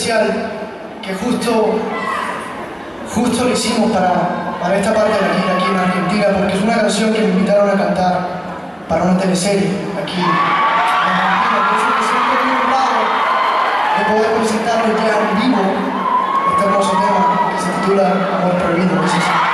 especial que justo, justo lo hicimos para, para esta parte de la gira aquí en Argentina, porque es una canción que me invitaron a cantar para una teleserie aquí en Argentina. Entonces me siento muy honrado de poder presentarlo ya en vivo este hermoso tema que se titula Amor Prohibido, que es